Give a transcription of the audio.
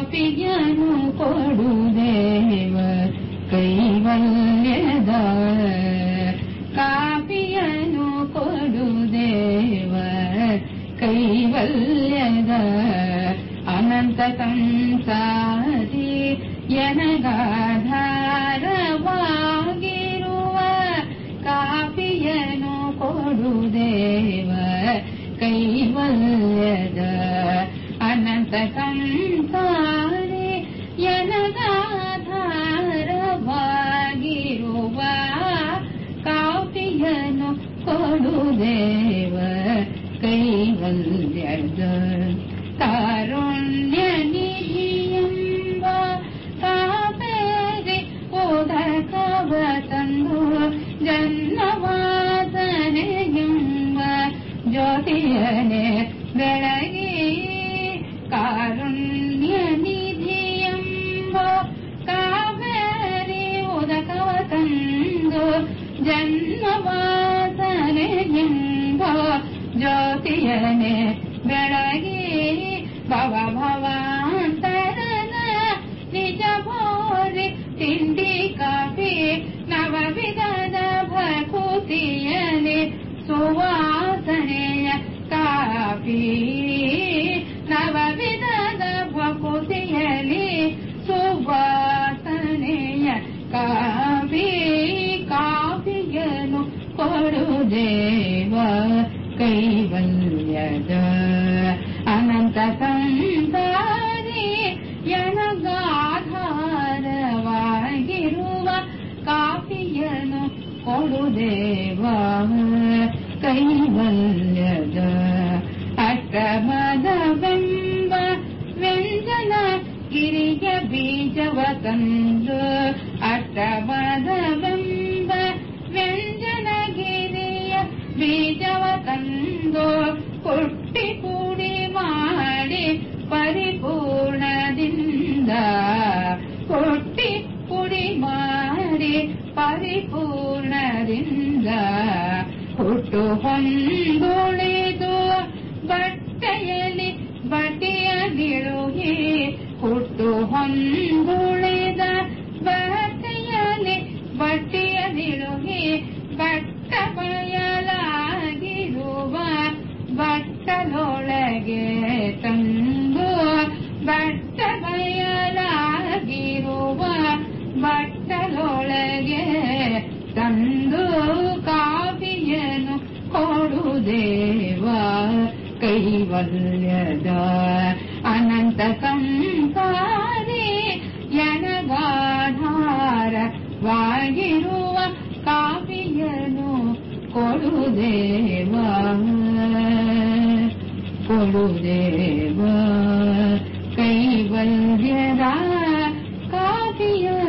ಕಾಪಿಯನು ಕೊಡುದೇವ ಕೈವಲ್ಯದ ಕಾಪಿಯನು ಕೊಡುದೇವ ಕೈವಲ್ಯದ ಅನಂತ ಸಂಸಾರಿ ಎನಗಾಧಾರವಾಗಿರುವ ಕಾಪಿಯನು ಕೊಡುದೇವ ಕೈವಲ್ಯದ ಅನಂತ ಸಂಸಾರಿ ಕಾಪಿಯನು ಕೊಡುದೇವ ಕೈವಲ್ಯದ ಕಾರುಣ್ಯ ನಿಧಿಯಂಬ ಕಾವೇರಿ ಉದಕವ ತಂದು ಜನ್ಮವಾಸನೆಯೆಂಬ ಜ್ಯೋತಿಯನೆ ಬೆಳಗಿ ಕಾರುಣ್ಯ ನಿಧಿಯಂಬ ಕಾವೇರಿ ಉದಕವ ತಂದು ಜನ್ಮವಾಸನೆಯೆಂಬ ಜ್ಯೋತಿಯನೆ ಬೆಳಗಿ ಭವ ಭವಾಂತರನ ನಿಜ ಭೋರಿ ತಿಂಡಿ ಕಾಫಿ ನವ ವಿಧದ ಭಕುತಿಯಲಿ ಸುವಾಸನೆಯ ಕಾಫಿ ಕೊಡುದೇವ ಕೈವಲ್ಯದ ಅನಂತ ಸಂಸಾರಿ ಎನಗಾಧಾರವಾಗಿರುವ ಕಾಫಿಯನು ಕೊಡುದೇವ ಕೈವಲ್ಯದ ಅಷ್ಟಮದ ಬೆಂಬ ವ್ಯಂಜನ ಗಿರಿಯ ಬೀಜವ ತಂದು ಅಷ್ಟಮದ ಬೀಜವ ತಂದು ಕೊಟ್ಟಿ ಕೂಡಿ ಮಾಡಿ ಪರಿಪೂರ್ಣದಿಂದ ಕೊಟ್ಟಿ ಪುಡಿ ಮಾಡಿ ಪರಿಪೂರ್ಣದಿಂದ ಹುಟ್ಟು ಹೊಂದುಳಿದು ಬಟ್ಟೆಯಲ್ಲಿ ಬಟಿಯ ನಿಳುಗಿ ಹುಟ್ಟು ಹೊಂದುಳಿದ ಬಟ್ಟಲೊಳಗೆ ತಂದು ಬಟ್ಟ ಬಯಲಾಗಿರುವ ಬಟ್ಟಲೊಳಗೆ ತಂದು ಕಾವಿಯನು ಕೊಡುದೇವ ಕೈವಲ್ಯದ ಅನಂತ ಸಂಸಾರಿ ಎನಗಾಧಾರವಾಗಿರುವ ಕಾವಿಯನು ಕೊಡುದೇವ की कैवल्यदा जा